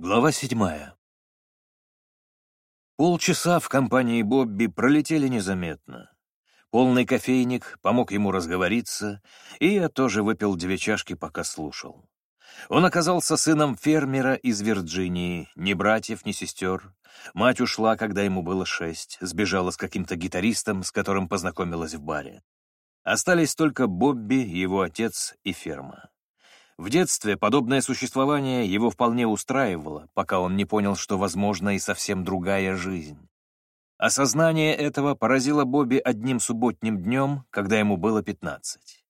Глава седьмая. Полчаса в компании Бобби пролетели незаметно. Полный кофейник помог ему разговориться, и я тоже выпил две чашки, пока слушал. Он оказался сыном фермера из Вирджинии, ни братьев, ни сестер. Мать ушла, когда ему было шесть, сбежала с каким-то гитаристом, с которым познакомилась в баре. Остались только Бобби, его отец и ферма. В детстве подобное существование его вполне устраивало, пока он не понял, что возможна и совсем другая жизнь. Осознание этого поразило Бобби одним субботним днем, когда ему было 15.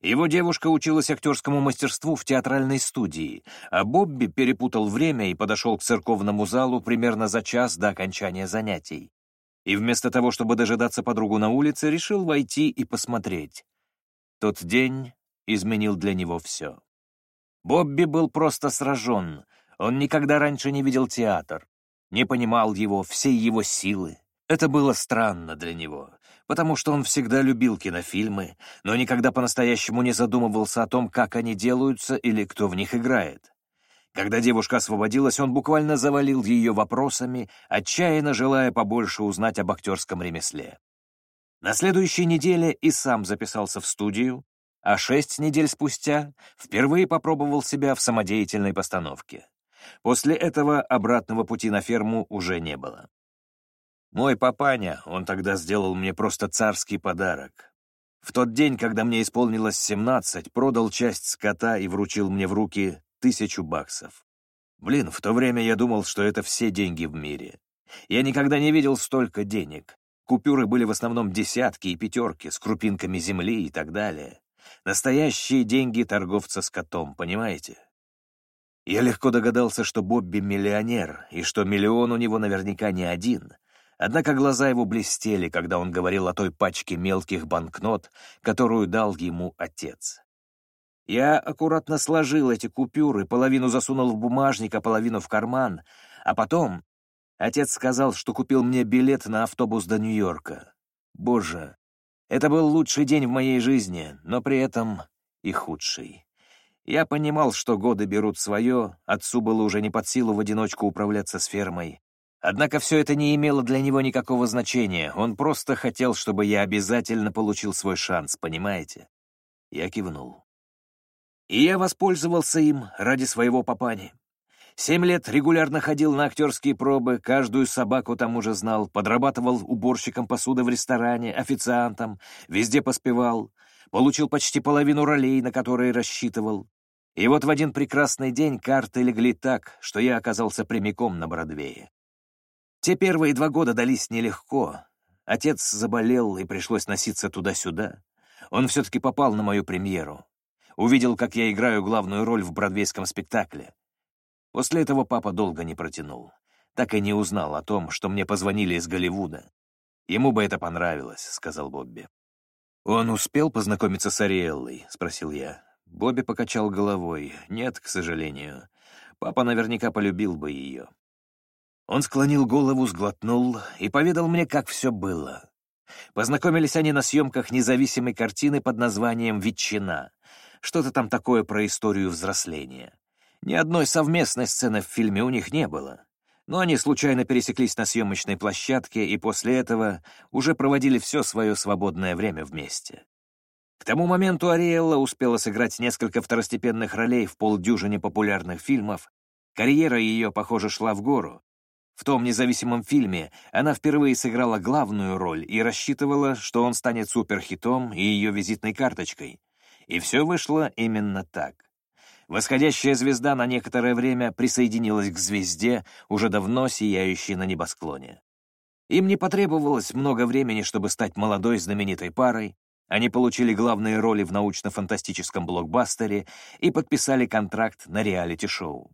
Его девушка училась актерскому мастерству в театральной студии, а Бобби перепутал время и подошел к церковному залу примерно за час до окончания занятий. И вместо того, чтобы дожидаться подругу на улице, решил войти и посмотреть. Тот день изменил для него все. Бобби был просто сражен. Он никогда раньше не видел театр, не понимал его, всей его силы. Это было странно для него, потому что он всегда любил кинофильмы, но никогда по-настоящему не задумывался о том, как они делаются или кто в них играет. Когда девушка освободилась, он буквально завалил ее вопросами, отчаянно желая побольше узнать об актерском ремесле. На следующей неделе и сам записался в студию, а шесть недель спустя впервые попробовал себя в самодеятельной постановке. После этого обратного пути на ферму уже не было. Мой папаня, он тогда сделал мне просто царский подарок. В тот день, когда мне исполнилось 17, продал часть скота и вручил мне в руки тысячу баксов. Блин, в то время я думал, что это все деньги в мире. Я никогда не видел столько денег. Купюры были в основном десятки и пятерки с крупинками земли и так далее. Настоящие деньги торговца с котом, понимаете? Я легко догадался, что Бобби миллионер, и что миллион у него наверняка не один. Однако глаза его блестели, когда он говорил о той пачке мелких банкнот, которую дал ему отец. Я аккуратно сложил эти купюры, половину засунул в бумажник, а половину в карман, а потом отец сказал, что купил мне билет на автобус до Нью-Йорка. Боже, это был лучший день в моей жизни, но при этом и худший. Я понимал, что годы берут свое, отцу было уже не под силу в одиночку управляться с фермой. Однако все это не имело для него никакого значения, он просто хотел, чтобы я обязательно получил свой шанс, понимаете? Я кивнул. И я воспользовался им ради своего папани. Семь лет регулярно ходил на актерские пробы, каждую собаку там уже знал, подрабатывал уборщиком посуды в ресторане, официантом, везде поспевал, получил почти половину ролей, на которые рассчитывал. И вот в один прекрасный день карты легли так, что я оказался прямиком на Бродвее. Те первые два года дались нелегко. Отец заболел, и пришлось носиться туда-сюда. Он все-таки попал на мою премьеру. Увидел, как я играю главную роль в бродвейском спектакле. После этого папа долго не протянул. Так и не узнал о том, что мне позвонили из Голливуда. Ему бы это понравилось, — сказал Бобби. «Он успел познакомиться с Ариэллой?» — спросил я. Бобби покачал головой. «Нет, к сожалению. Папа наверняка полюбил бы ее». Он склонил голову, сглотнул и поведал мне, как все было. Познакомились они на съемках независимой картины под названием «Ветчина». Что-то там такое про историю взросления. Ни одной совместной сцены в фильме у них не было. Но они случайно пересеклись на съемочной площадке и после этого уже проводили все свое свободное время вместе. К тому моменту Ариэлла успела сыграть несколько второстепенных ролей в полдюжине популярных фильмов. Карьера ее, похоже, шла в гору. В том независимом фильме она впервые сыграла главную роль и рассчитывала, что он станет суперхитом и ее визитной карточкой. И все вышло именно так. Восходящая звезда на некоторое время присоединилась к звезде, уже давно сияющей на небосклоне. Им не потребовалось много времени, чтобы стать молодой знаменитой парой. Они получили главные роли в научно-фантастическом блокбастере и подписали контракт на реалити-шоу.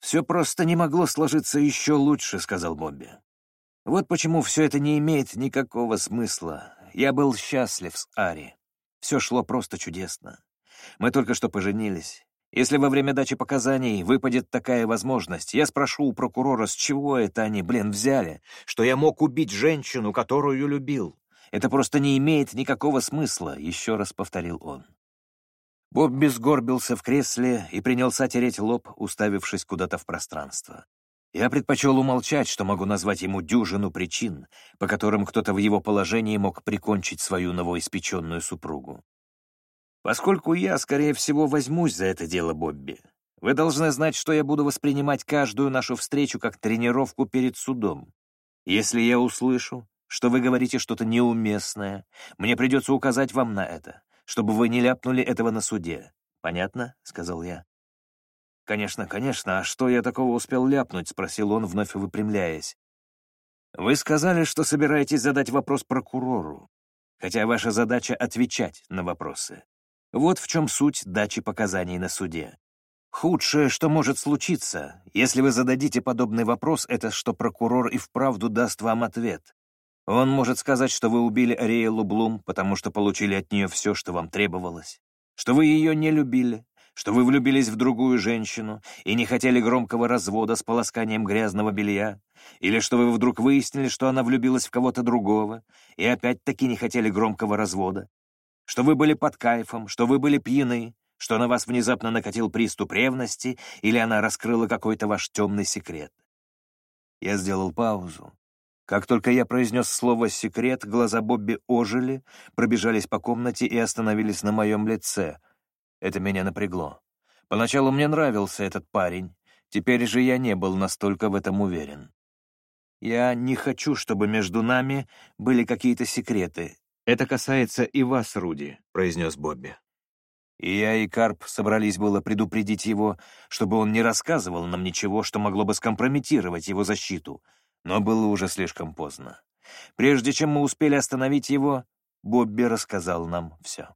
«Все просто не могло сложиться еще лучше», — сказал Бобби. «Вот почему все это не имеет никакого смысла. Я был счастлив с Ари. Все шло просто чудесно. Мы только что поженились. Если во время дачи показаний выпадет такая возможность, я спрошу у прокурора, с чего это они, блин, взяли, что я мог убить женщину, которую любил. Это просто не имеет никакого смысла, — еще раз повторил он. Бобби сгорбился в кресле и принялся тереть лоб, уставившись куда-то в пространство. Я предпочел умолчать, что могу назвать ему дюжину причин, по которым кто-то в его положении мог прикончить свою новоиспеченную супругу. Поскольку я, скорее всего, возьмусь за это дело, Бобби, вы должны знать, что я буду воспринимать каждую нашу встречу как тренировку перед судом. Если я услышу, что вы говорите что-то неуместное, мне придется указать вам на это, чтобы вы не ляпнули этого на суде. Понятно?» — сказал я. «Конечно, конечно. А что я такого успел ляпнуть?» — спросил он, вновь выпрямляясь. «Вы сказали, что собираетесь задать вопрос прокурору, хотя ваша задача — отвечать на вопросы. Вот в чем суть дачи показаний на суде. Худшее, что может случиться, если вы зададите подобный вопрос, это что прокурор и вправду даст вам ответ. Он может сказать, что вы убили Ариэлу Блум, потому что получили от нее все, что вам требовалось, что вы ее не любили, что вы влюбились в другую женщину и не хотели громкого развода с полосканием грязного белья, или что вы вдруг выяснили, что она влюбилась в кого-то другого и опять-таки не хотели громкого развода, что вы были под кайфом, что вы были пьяны, что на вас внезапно накатил приступ ревности или она раскрыла какой-то ваш темный секрет. Я сделал паузу. Как только я произнес слово «секрет», глаза Бобби ожили, пробежались по комнате и остановились на моем лице. Это меня напрягло. Поначалу мне нравился этот парень, теперь же я не был настолько в этом уверен. «Я не хочу, чтобы между нами были какие-то секреты. Это касается и вас, Руди», — произнес Бобби. И я, и Карп собрались было предупредить его, чтобы он не рассказывал нам ничего, что могло бы скомпрометировать его защиту, но было уже слишком поздно. Прежде чем мы успели остановить его, Бобби рассказал нам все.